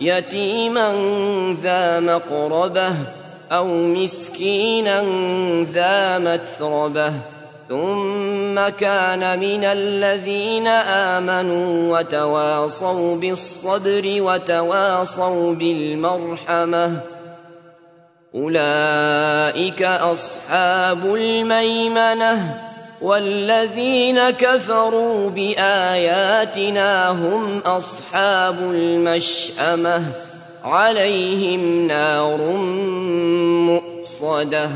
يتيما ذا مقربة أو مسكينا ذا متربة ثم كان من الذين آمنوا وتواصوا بالصبر وتواصوا بالمرحمة أولئك أصحاب الميمنة والذين كفروا بآياتنا هم أصحاب المشأمة عليهم نار مؤصدة.